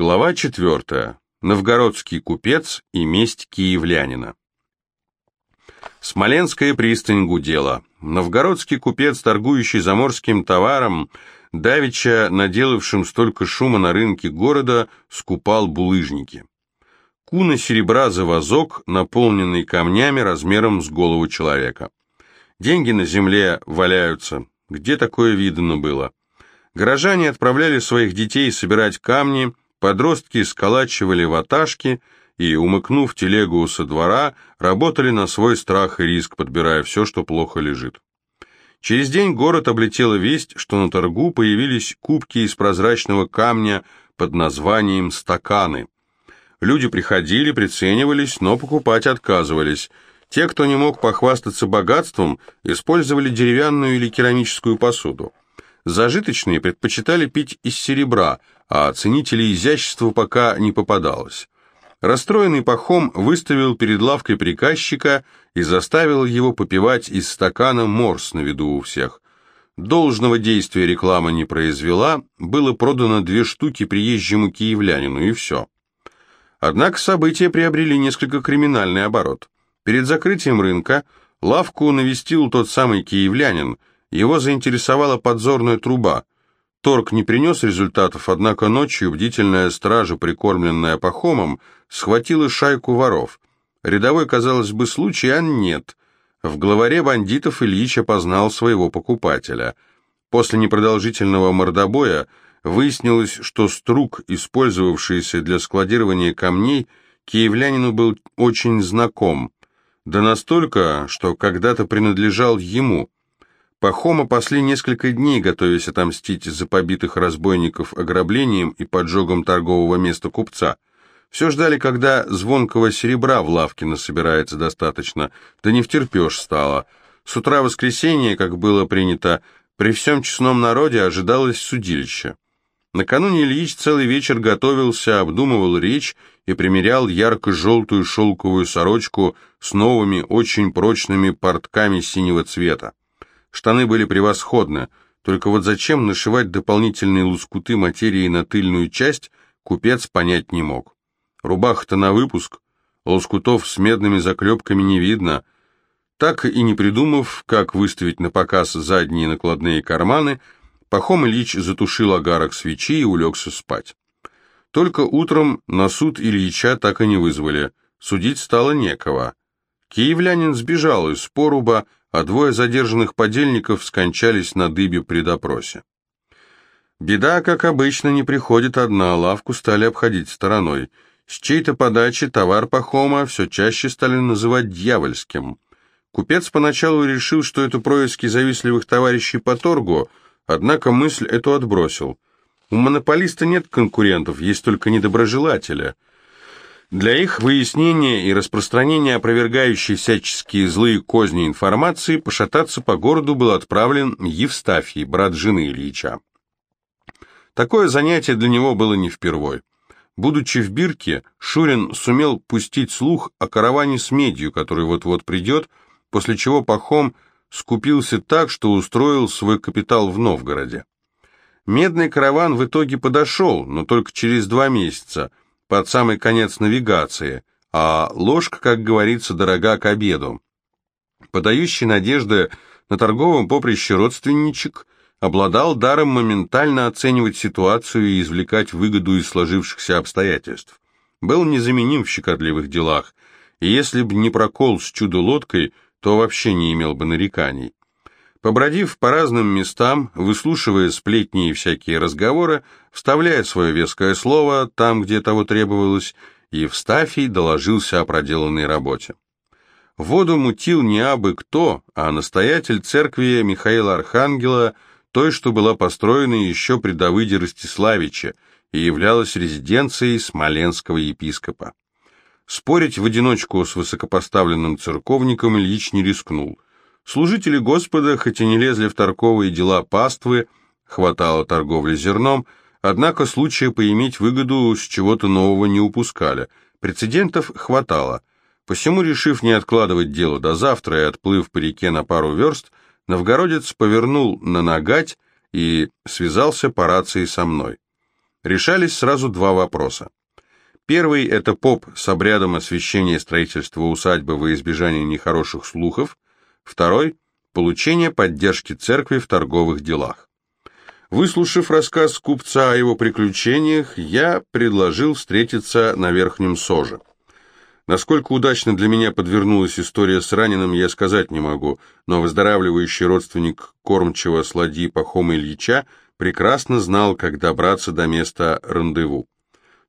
Глава 4. Новгородский купец и месть киевлянина. Смоленская пристань гудела. Новгородский купец, торгующий заморским товаром, давеча наделавшим столько шума на рынке города, скупал булыжники. Куна серебра за вазок, наполненный камнями размером с голову человека. Деньги на земле валяются. Где такое видно было? Горожане отправляли своих детей собирать камни, Подростки сколачивали ваташки и, умыкнув телегу со двора, работали на свой страх и риск, подбирая все, что плохо лежит. Через день город облетела весть, что на торгу появились кубки из прозрачного камня под названием «стаканы». Люди приходили, приценивались, но покупать отказывались. Те, кто не мог похвастаться богатством, использовали деревянную или керамическую посуду. Зажиточные предпочитали пить из серебра, а ценителей изящества пока не попадалось. Расстроенный Пахом выставил перед лавкой приказчика и заставил его попивать из стакана морс на виду у всех. Должного действия реклама не произвела, было продано две штуки приезжему киевлянину, и все. Однако события приобрели несколько криминальный оборот. Перед закрытием рынка лавку навестил тот самый киевлянин, его заинтересовала подзорная труба – Торг не принес результатов, однако ночью бдительная стража, прикормленная Пахомом, схватила шайку воров. Рядовой, казалось бы, случай, а нет. В главаре бандитов Ильич опознал своего покупателя. После непродолжительного мордобоя выяснилось, что струк, использовавшийся для складирования камней, киевлянину был очень знаком. Да настолько, что когда-то принадлежал ему – Пахома пасли несколько дней, готовясь отомстить за побитых разбойников ограблением и поджогом торгового места купца. Все ждали, когда звонкого серебра в лавке насобирается достаточно, да не втерпешь стало. С утра воскресенья, как было принято, при всем честном народе ожидалось судилище. Накануне Ильич целый вечер готовился, обдумывал речь и примерял ярко-желтую шелковую сорочку с новыми, очень прочными портками синего цвета. Штаны были превосходны, только вот зачем нашивать дополнительные лускуты материи на тыльную часть, купец понять не мог. Рубаха-то на выпуск, лоскутов с медными заклепками не видно. Так и не придумав, как выставить на показ задние накладные карманы, Пахом Ильич затушил огарок свечи и улегся спать. Только утром на суд Ильича так и не вызвали, судить стало некого. Киевлянин сбежал из поруба, а двое задержанных подельников скончались на дыбе при допросе. Беда, как обычно, не приходит одна, лавку стали обходить стороной. С чьей-то подачи товар Пахома все чаще стали называть дьявольским. Купец поначалу решил, что это происки завистливых товарищей по торгу, однако мысль эту отбросил. У монополиста нет конкурентов, есть только недоброжелатели – для их выяснения и распространения опровергающей всяческие злые козни информации пошататься по городу был отправлен Евстафий, брат жены Ильича. Такое занятие для него было не впервой. Будучи в Бирке, Шурин сумел пустить слух о караване с медью, который вот-вот придет, после чего Пахом скупился так, что устроил свой капитал в Новгороде. Медный караван в итоге подошел, но только через два месяца – под самый конец навигации, а ложка, как говорится, дорога к обеду. Подающий надежды на торговом поприще родственничек обладал даром моментально оценивать ситуацию и извлекать выгоду из сложившихся обстоятельств. Был незаменим в щекотливых делах, и если бы не прокол с чудо-лодкой, то вообще не имел бы нареканий. Побродив по разным местам, выслушивая сплетни и всякие разговоры, вставляя свое веское слово там, где того требовалось, Евстафий доложился о проделанной работе. Воду мутил не абы кто, а настоятель церкви Михаила Архангела, той, что была построена еще при Давыде Ростиславиче и являлась резиденцией смоленского епископа. Спорить в одиночку с высокопоставленным церковником Ильич не рискнул – Служители Господа, хоть и не лезли в торговые дела паствы, хватало торговли зерном, однако случая поиметь выгоду с чего-то нового не упускали. Прецедентов хватало. Посему, решив не откладывать дело до завтра и отплыв по реке на пару верст, новгородец повернул на нагать и связался по рации со мной. решались сразу два вопроса. Первый – это поп с обрядом освящения строительства усадьбы во избежание нехороших слухов. Второй – получение поддержки церкви в торговых делах. Выслушав рассказ купца о его приключениях, я предложил встретиться на Верхнем Соже. Насколько удачно для меня подвернулась история с раненым, я сказать не могу, но выздоравливающий родственник кормчего сладьи Пахома Ильича прекрасно знал, как добраться до места рандеву.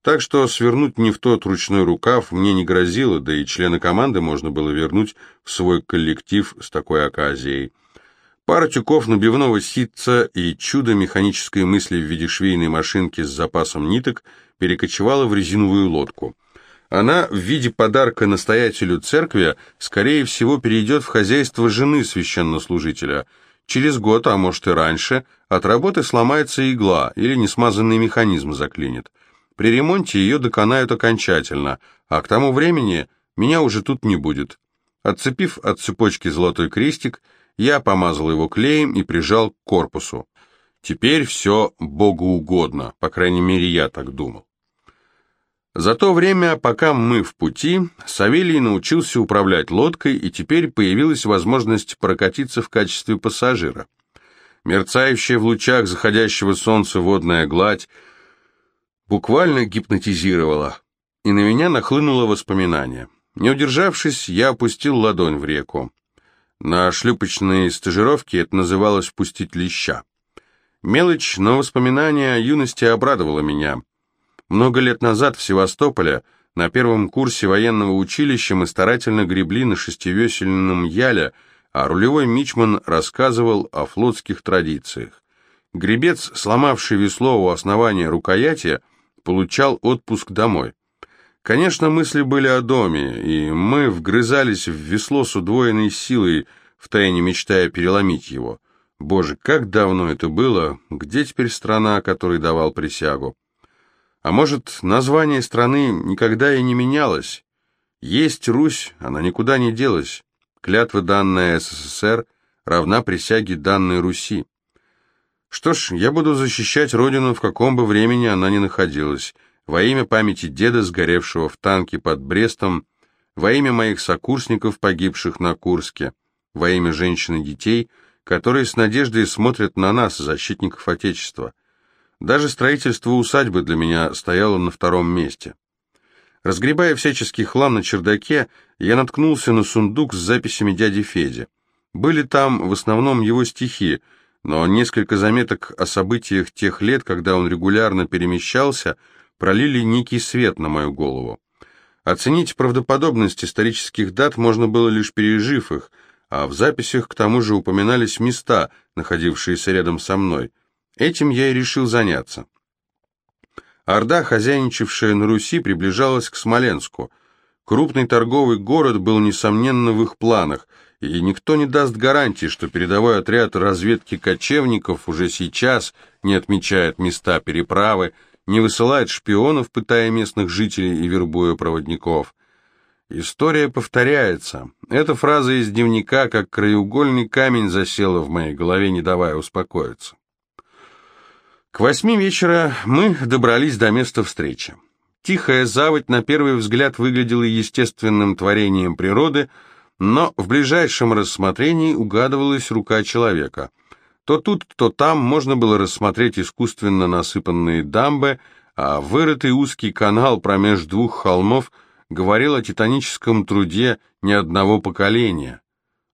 Так что свернуть не в тот ручной рукав мне не грозило, да и члены команды можно было вернуть в свой коллектив с такой оказией. Пара тюков набивного ситца и чудо механической мысли в виде швейной машинки с запасом ниток перекочевала в резиновую лодку. Она в виде подарка настоятелю церкви, скорее всего, перейдет в хозяйство жены священнослужителя. Через год, а может и раньше, от работы сломается игла или несмазанный механизм заклинит. При ремонте ее доконают окончательно, а к тому времени меня уже тут не будет. Отцепив от цепочки золотой крестик, я помазал его клеем и прижал к корпусу. Теперь все Богу угодно, по крайней мере, я так думал. За то время, пока мы в пути, Савелий научился управлять лодкой, и теперь появилась возможность прокатиться в качестве пассажира. Мерцающая в лучах заходящего солнца водная гладь буквально гипнотизировала, и на меня нахлынуло воспоминание. Не удержавшись, я опустил ладонь в реку. На шлюпочной стажировке это называлось «пустить леща». Мелочь, но воспоминание о юности обрадовало меня. Много лет назад в Севастополе на первом курсе военного училища мы старательно гребли на шестивесельном яле, а рулевой мичман рассказывал о флотских традициях. Гребец, сломавший весло у основания рукояти, получал отпуск домой. Конечно, мысли были о доме, и мы вгрызались в весло с удвоенной силой, втайне мечтая переломить его. Боже, как давно это было, где теперь страна, которой давал присягу? А может, название страны никогда и не менялось? Есть Русь, она никуда не делась. Клятва, данная СССР, равна присяге, данной Руси. Что ж, я буду защищать родину, в каком бы времени она ни находилась, во имя памяти деда, сгоревшего в танке под Брестом, во имя моих сокурсников, погибших на Курске, во имя женщин и детей, которые с надеждой смотрят на нас, защитников Отечества. Даже строительство усадьбы для меня стояло на втором месте. Разгребая всяческий хлам на чердаке, я наткнулся на сундук с записями дяди Феди. Были там в основном его стихи, но несколько заметок о событиях тех лет, когда он регулярно перемещался, пролили некий свет на мою голову. Оценить правдоподобность исторических дат можно было лишь пережив их, а в записях к тому же упоминались места, находившиеся рядом со мной. Этим я и решил заняться. Орда, хозяйничавшая на Руси, приближалась к Смоленску. Крупный торговый город был, несомненно, в их планах, и никто не даст гарантии, что передовой отряд разведки кочевников уже сейчас не отмечает места переправы, не высылает шпионов, пытая местных жителей и вербуя проводников. История повторяется. Эта фраза из дневника, как краеугольный камень, засела в моей голове, не давая успокоиться. К восьми вечера мы добрались до места встречи. Тихая заводь на первый взгляд выглядела естественным творением природы, но в ближайшем рассмотрении угадывалась рука человека. То тут, то там можно было рассмотреть искусственно насыпанные дамбы, а вырытый узкий канал промеж двух холмов говорил о титаническом труде ни одного поколения.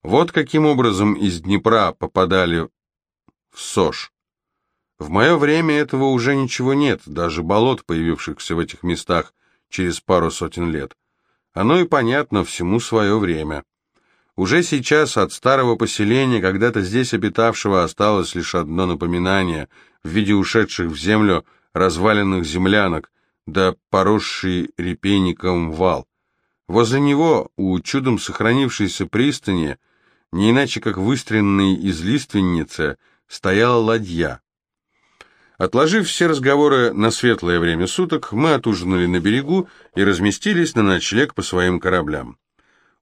Вот каким образом из Днепра попадали в Сош. В мое время этого уже ничего нет, даже болот, появившихся в этих местах через пару сотен лет. Оно и понятно, всему свое время. Уже сейчас от старого поселения, когда-то здесь обитавшего, осталось лишь одно напоминание в виде ушедших в землю разваленных землянок, да поросший репейником вал. Возле него, у чудом сохранившейся пристани, не иначе как выстреленной из лиственницы, стояла ладья. Отложив все разговоры на светлое время суток, мы отужинали на берегу и разместились на ночлег по своим кораблям.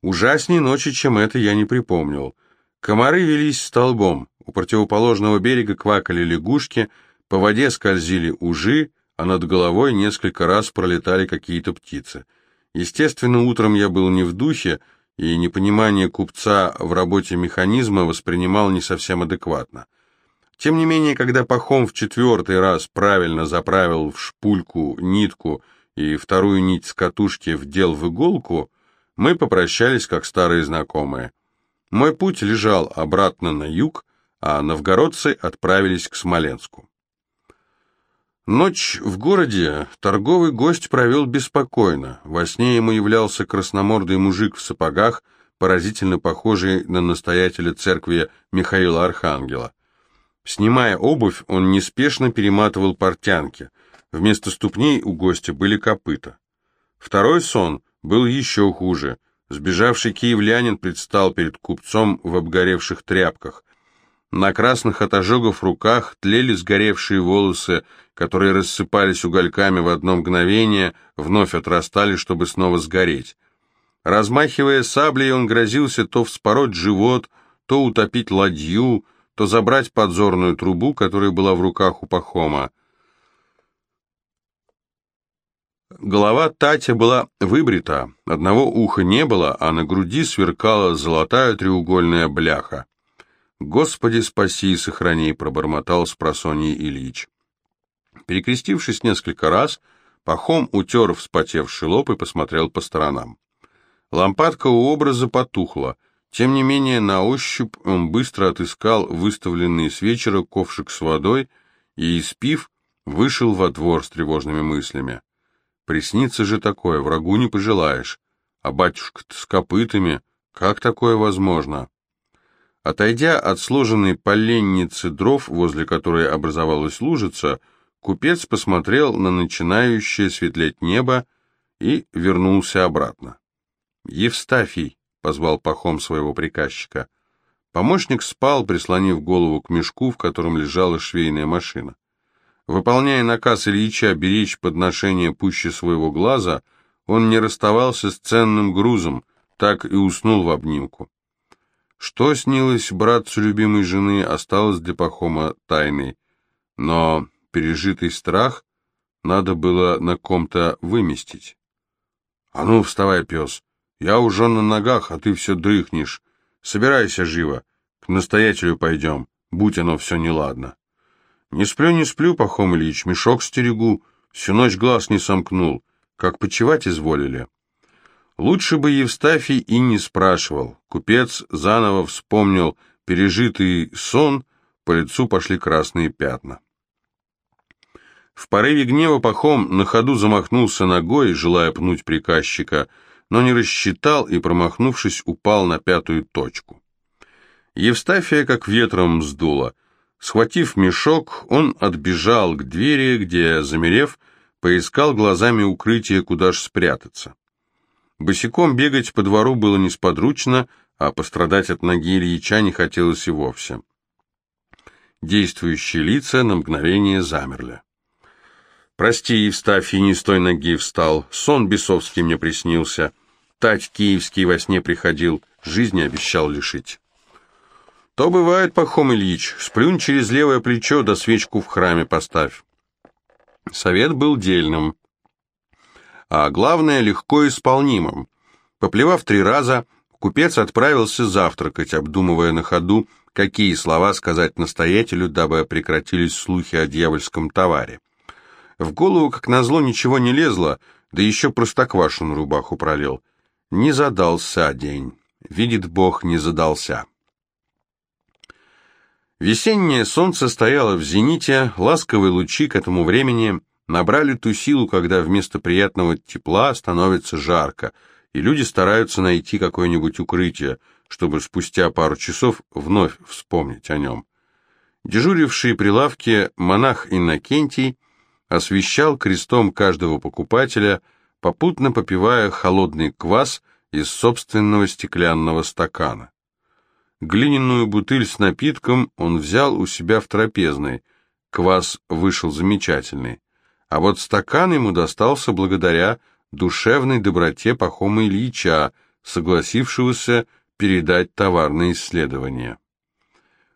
Ужасней ночи, чем это, я не припомнил. Комары велись столбом, у противоположного берега квакали лягушки, по воде скользили ужи, а над головой несколько раз пролетали какие-то птицы. Естественно, утром я был не в духе, и непонимание купца в работе механизма воспринимал не совсем адекватно. Тем не менее, когда Пахом в четвертый раз правильно заправил в шпульку нитку и вторую нить с катушки вдел в иголку, мы попрощались как старые знакомые. Мой путь лежал обратно на юг, а новгородцы отправились к Смоленску. Ночь в городе торговый гость провел беспокойно. Во сне ему являлся красномордый мужик в сапогах, поразительно похожий на настоятеля церкви Михаила Архангела. Снимая обувь, он неспешно перематывал портянки. Вместо ступней у гостя были копыта. Второй сон был еще хуже. Сбежавший киевлянин предстал перед купцом в обгоревших тряпках. На красных от ожогов руках тлели сгоревшие волосы, которые рассыпались угольками в одно мгновение, вновь отрастали, чтобы снова сгореть. Размахивая саблей, он грозился то вспороть живот, то утопить ладью, то забрать подзорную трубу, которая была в руках у Пахома. Голова Татя была выбрита, одного уха не было, а на груди сверкала золотая треугольная бляха. «Господи, спаси и сохрани!» — пробормотал с Ильич. Перекрестившись несколько раз, Пахом утер вспотевший лоб и посмотрел по сторонам. Лампадка у образа потухла. Тем не менее, на ощупь он быстро отыскал выставленный с вечера ковшик с водой и, испив, вышел во двор с тревожными мыслями. Приснится же такое, врагу не пожелаешь. А батюшка-то с копытами, как такое возможно? Отойдя от сложенной поленницы дров, возле которой образовалась лужица, купец посмотрел на начинающее светлеть небо и вернулся обратно. «Евстафий!» — позвал пахом своего приказчика. Помощник спал, прислонив голову к мешку, в котором лежала швейная машина. Выполняя наказ Ильича беречь подношение пуще своего глаза, он не расставался с ценным грузом, так и уснул в обнимку. Что снилось братцу любимой жены, осталось для Пахома тайной, но пережитый страх надо было на ком-то выместить. «А ну, вставай, пес, я уже на ногах, а ты все дрыхнешь. Собирайся живо, к настоятелю пойдем, будь оно все неладно». «Не сплю, не сплю, Пахом Ильич, мешок стерегу, всю ночь глаз не сомкнул, как почевать изволили». Лучше бы Евстафий и не спрашивал. Купец заново вспомнил пережитый сон, по лицу пошли красные пятна. В порыве гнева Пахом на ходу замахнулся ногой, желая пнуть приказчика, но не рассчитал и, промахнувшись, упал на пятую точку. Евстафия как ветром сдуло. Схватив мешок, он отбежал к двери, где, замерев, поискал глазами укрытие, куда ж спрятаться. Босиком бегать по двору было несподручно, а пострадать от ноги Ильича не хотелось и вовсе. Действующие лица на мгновение замерли. «Прости, Евстафий, не с той ноги встал. Сон бесовский мне приснился. Тать киевский во сне приходил, жизни обещал лишить». «То бывает, Пахом Ильич, сплюнь через левое плечо, да свечку в храме поставь». Совет был дельным а главное, легко исполнимым. Поплевав три раза, купец отправился завтракать, обдумывая на ходу, какие слова сказать настоятелю, дабы прекратились слухи о дьявольском товаре. В голову, как назло, ничего не лезло, да еще простоквашу рубаху пролил. Не задался день. Видит Бог, не задался. Весеннее солнце стояло в зените, ласковые лучи к этому времени набрали ту силу, когда вместо приятного тепла становится жарко, и люди стараются найти какое-нибудь укрытие, чтобы спустя пару часов вновь вспомнить о нем. Дежуривший при лавке монах Иннокентий освещал крестом каждого покупателя, попутно попивая холодный квас из собственного стеклянного стакана. Глиняную бутыль с напитком он взял у себя в трапезной. Квас вышел замечательный а вот стакан ему достался благодаря душевной доброте Пахома Ильича, согласившегося передать товарное исследование.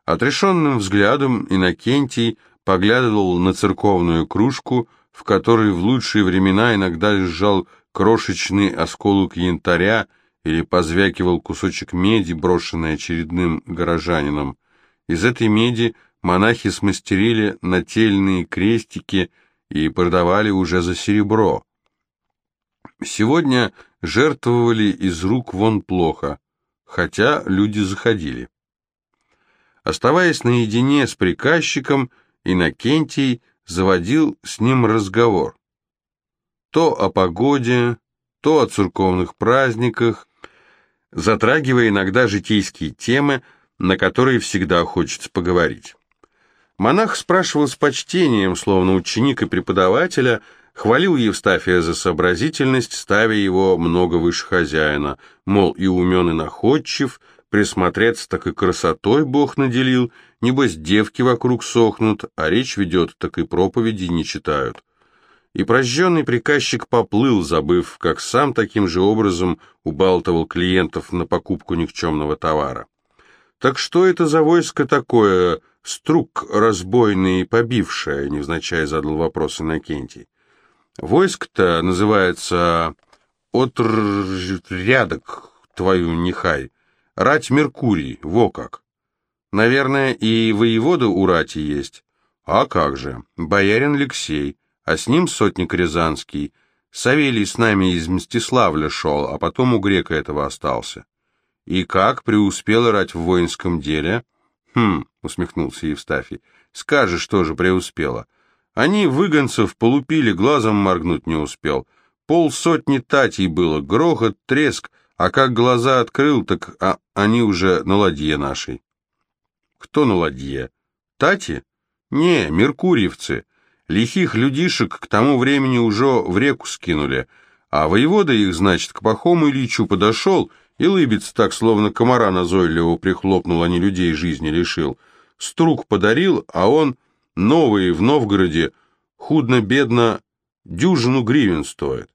Отрешенным взглядом Иннокентий поглядывал на церковную кружку, в которой в лучшие времена иногда лежал крошечный осколок янтаря или позвякивал кусочек меди, брошенный очередным горожанином. Из этой меди монахи смастерили нательные крестики и продавали уже за серебро. Сегодня жертвовали из рук вон плохо, хотя люди заходили. Оставаясь наедине с приказчиком, Иннокентий заводил с ним разговор. То о погоде, то о церковных праздниках, затрагивая иногда житейские темы, на которые всегда хочется поговорить. Монах спрашивал с почтением, словно ученик и преподавателя, хвалил Евстафия за сообразительность, ставя его много выше хозяина, мол, и умен, и находчив, присмотреться так и красотой Бог наделил, небось девки вокруг сохнут, а речь ведет, так и проповеди не читают. И прожженный приказчик поплыл, забыв, как сам таким же образом убалтывал клиентов на покупку никчемного товара. «Так что это за войско такое, струк разбойный побившее?» — невзначай задал вопрос Иннокентий. «Войско-то называется отрядок, твою нехай, рать Меркурий, во как. Наверное, и воевода у рати есть. А как же, боярин Алексей, а с ним сотник Рязанский. Савелий с нами из Мстиславля шел, а потом у грека этого остался. «И как преуспела рать в воинском деле?» «Хм», — усмехнулся Евстафий, — «скажешь, что же преуспела. Они выгонцев полупили, глазом моргнуть не успел. Полсотни татей было, грохот, треск, а как глаза открыл, так а, они уже на ладье нашей». «Кто на ладье? Тати?» «Не, меркурьевцы. Лихих людишек к тому времени уже в реку скинули, а воевода их, значит, к Пахому Ильичу подошел и лыбится так, словно комара назойливо прихлопнул, а не людей жизни лишил. Струк подарил, а он, новый в Новгороде, худно-бедно, дюжину гривен стоит.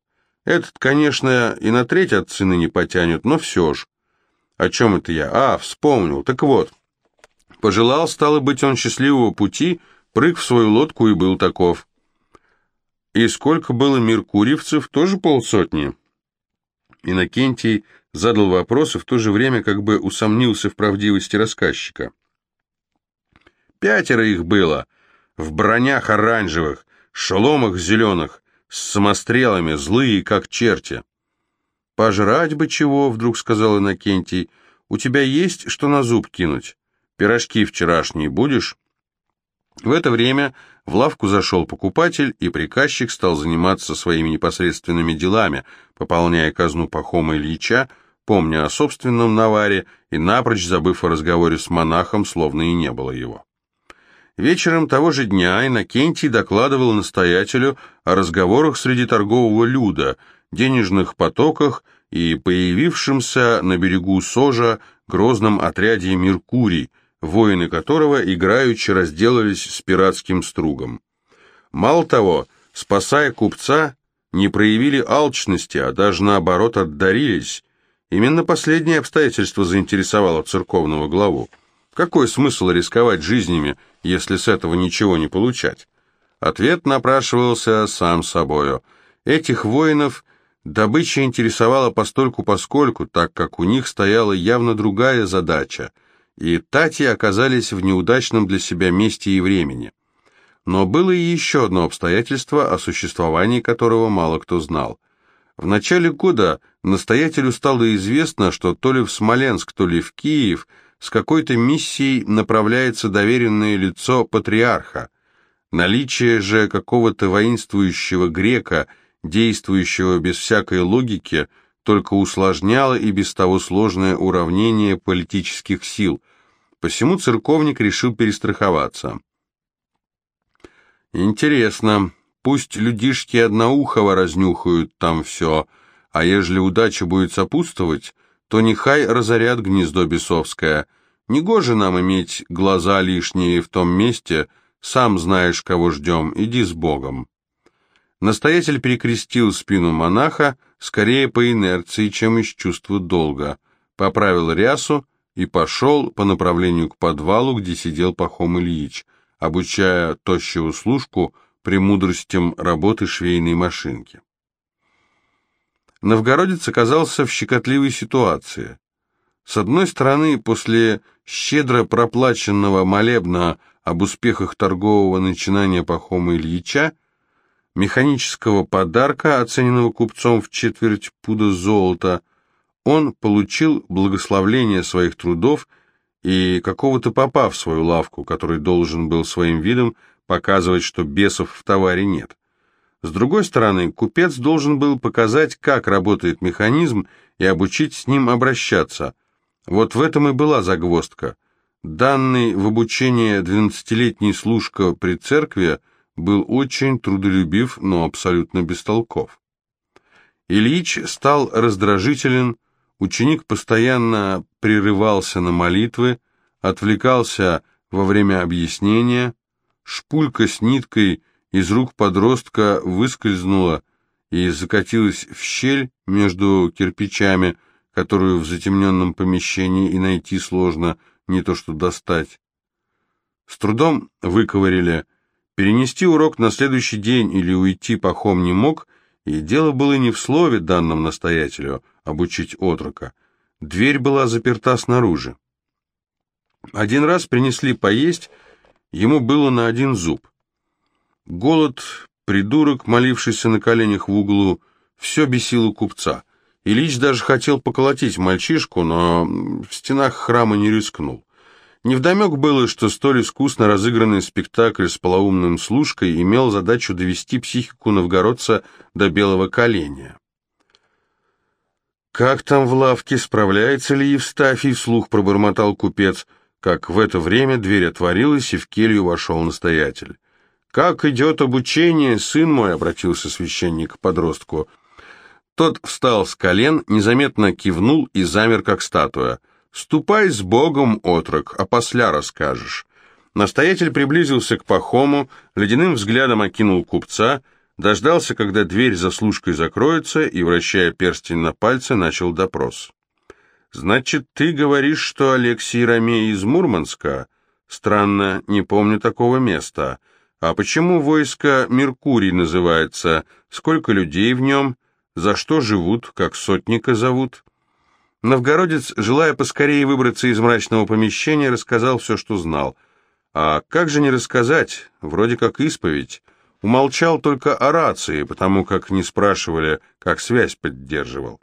Этот, конечно, и на треть от цены не потянет, но все ж. О чем это я? А, вспомнил. Так вот, пожелал, стало быть, он счастливого пути, прыг в свою лодку и был таков. И сколько было меркурьевцев, тоже полсотни. Иннокентий задал вопрос и в то же время как бы усомнился в правдивости рассказчика. Пятеро их было, в бронях оранжевых, шеломах зеленых, с самострелами, злые, как черти. «Пожрать бы чего», — вдруг сказал Иннокентий. «У тебя есть что на зуб кинуть? Пирожки вчерашние будешь?» В это время в лавку зашел покупатель, и приказчик стал заниматься своими непосредственными делами, пополняя казну Пахома Ильича, помня о собственном наваре и напрочь забыв о разговоре с монахом, словно и не было его. Вечером того же дня Иннокентий докладывал настоятелю о разговорах среди торгового люда, денежных потоках и появившемся на берегу Сожа грозном отряде «Меркурий», воины которого играючи разделались с пиратским стругом. Мало того, спасая купца, не проявили алчности, а даже наоборот отдарились. Именно последнее обстоятельство заинтересовало церковного главу. Какой смысл рисковать жизнями, если с этого ничего не получать? Ответ напрашивался сам собою. Этих воинов добыча интересовала постольку-поскольку, так как у них стояла явно другая задача – и Тати оказались в неудачном для себя месте и времени. Но было и еще одно обстоятельство, о существовании которого мало кто знал. В начале года настоятелю стало известно, что то ли в Смоленск, то ли в Киев с какой-то миссией направляется доверенное лицо патриарха. Наличие же какого-то воинствующего грека, действующего без всякой логики – только усложняло и без того сложное уравнение политических сил. Посему церковник решил перестраховаться. «Интересно, пусть людишки одноухого разнюхают там все, а ежели удача будет сопутствовать, то нехай разорят гнездо бесовское. Негоже нам иметь глаза лишние в том месте, сам знаешь, кого ждем, иди с Богом». Настоятель перекрестил спину монаха, скорее по инерции, чем из чувства долга, поправил рясу и пошел по направлению к подвалу, где сидел Пахом Ильич, обучая тощего служку премудростям работы швейной машинки. Новгородец оказался в щекотливой ситуации. С одной стороны, после щедро проплаченного молебна об успехах торгового начинания Пахома Ильича, механического подарка, оцененного купцом в четверть пуда золота, он получил благословление своих трудов и какого-то попа в свою лавку, который должен был своим видом показывать, что бесов в товаре нет. С другой стороны, купец должен был показать, как работает механизм, и обучить с ним обращаться. Вот в этом и была загвоздка. Данный в обучение двенадцатилетний служка при церкви был очень трудолюбив, но абсолютно бестолков. Ильич стал раздражителен, ученик постоянно прерывался на молитвы, отвлекался во время объяснения, шпулька с ниткой из рук подростка выскользнула и закатилась в щель между кирпичами, которую в затемненном помещении и найти сложно, не то что достать. С трудом выковырили. Перенести урок на следующий день или уйти пахом не мог, и дело было не в слове, данном настоятелю, обучить отрока. Дверь была заперта снаружи. Один раз принесли поесть, ему было на один зуб. Голод, придурок, молившийся на коленях в углу, все бесило купца. Ильич даже хотел поколотить мальчишку, но в стенах храма не рискнул. Невдомек было, что столь искусно разыгранный спектакль с полоумным служкой имел задачу довести психику новгородца до белого коленя. «Как там в лавке, справляется ли Евстафий?» — вслух пробормотал купец, как в это время дверь отворилась, и в келью вошел настоятель. «Как идет обучение, сын мой?» — обратился священник к подростку. Тот встал с колен, незаметно кивнул и замер, как статуя. «Ступай с Богом, отрок, а после расскажешь». Настоятель приблизился к Пахому, ледяным взглядом окинул купца, дождался, когда дверь за служкой закроется, и, вращая перстень на пальце, начал допрос. «Значит, ты говоришь, что Алексей Ромей из Мурманска? Странно, не помню такого места. А почему войско Меркурий называется? Сколько людей в нем? За что живут? Как сотника зовут?» Новгородец, желая поскорее выбраться из мрачного помещения, рассказал все, что знал. А как же не рассказать? Вроде как исповедь. Умолчал только о рации, потому как не спрашивали, как связь поддерживал.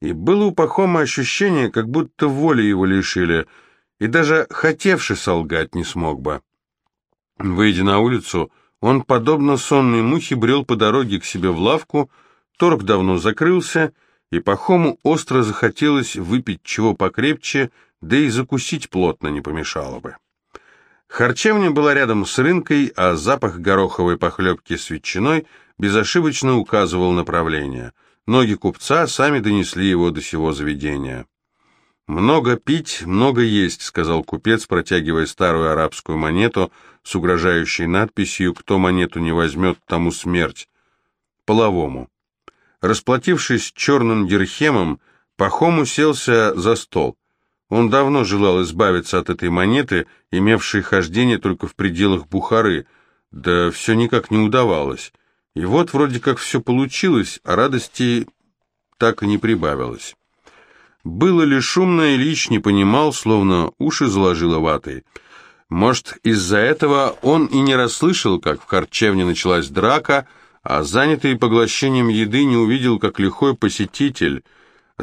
И было у Пахома ощущение, как будто воли его лишили, и даже хотевший солгать не смог бы. Выйдя на улицу, он, подобно сонной мухе, брел по дороге к себе в лавку, торг давно закрылся, и Пахому остро захотелось выпить чего покрепче, да и закусить плотно не помешало бы. Харчевня была рядом с рынкой, а запах гороховой похлебки с ветчиной безошибочно указывал направление. Ноги купца сами донесли его до сего заведения. «Много пить, много есть», — сказал купец, протягивая старую арабскую монету с угрожающей надписью «Кто монету не возьмет, тому смерть». Половому. Расплатившись черным дирхемом, Пахом уселся за стол. Он давно желал избавиться от этой монеты, имевшей хождение только в пределах Бухары, да все никак не удавалось. И вот вроде как все получилось, а радости так и не прибавилось. Было ли шумно, Ильич не понимал, словно уши заложило ватой. Может, из-за этого он и не расслышал, как в харчевне началась драка, а занятый поглощением еды не увидел, как лихой посетитель –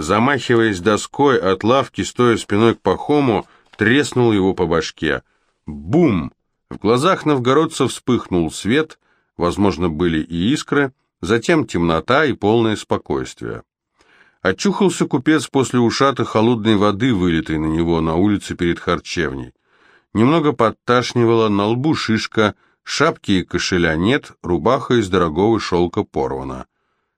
замахиваясь доской от лавки, стоя спиной к Пахому, треснул его по башке. Бум! В глазах новгородца вспыхнул свет, возможно, были и искры, затем темнота и полное спокойствие. Очухался купец после ушата холодной воды, вылитой на него на улице перед харчевней. Немного подташнивало, на лбу шишка, шапки и кошеля нет, рубаха из дорогого шелка порвана.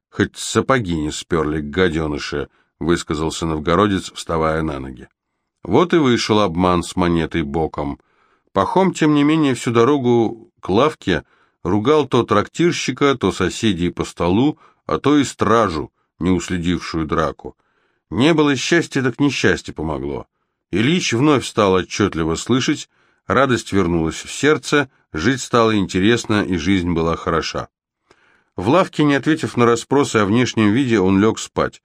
Хоть сапоги не сперли, гаденыши, — высказался новгородец, вставая на ноги. Вот и вышел обман с монетой боком. Пахом, тем не менее, всю дорогу к лавке ругал то трактирщика, то соседей по столу, а то и стражу, не уследившую драку. Не было счастья, так несчастье помогло. Ильич вновь стал отчетливо слышать, Радость вернулась в сердце, жить стало интересно, и жизнь была хороша. В лавке, не ответив на расспросы о внешнем виде, он лег спать.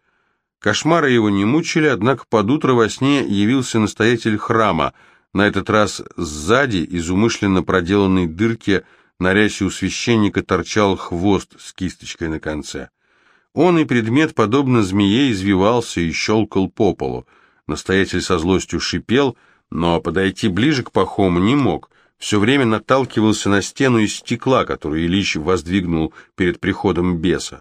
Кошмары его не мучили, однако под утро во сне явился настоятель храма, на этот раз сзади, из умышленно проделанной дырки, на рясе у священника торчал хвост с кисточкой на конце. Он и предмет, подобно змее, извивался и щелкал по полу. Настоятель со злостью шипел, но подойти ближе к Пахому не мог. Все время наталкивался на стену из стекла, которую Ильич воздвигнул перед приходом беса.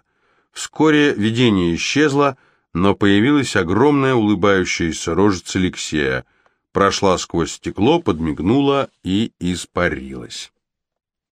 Вскоре видение исчезло, но появилась огромная улыбающаяся рожица Алексея, прошла сквозь стекло, подмигнула и испарилась.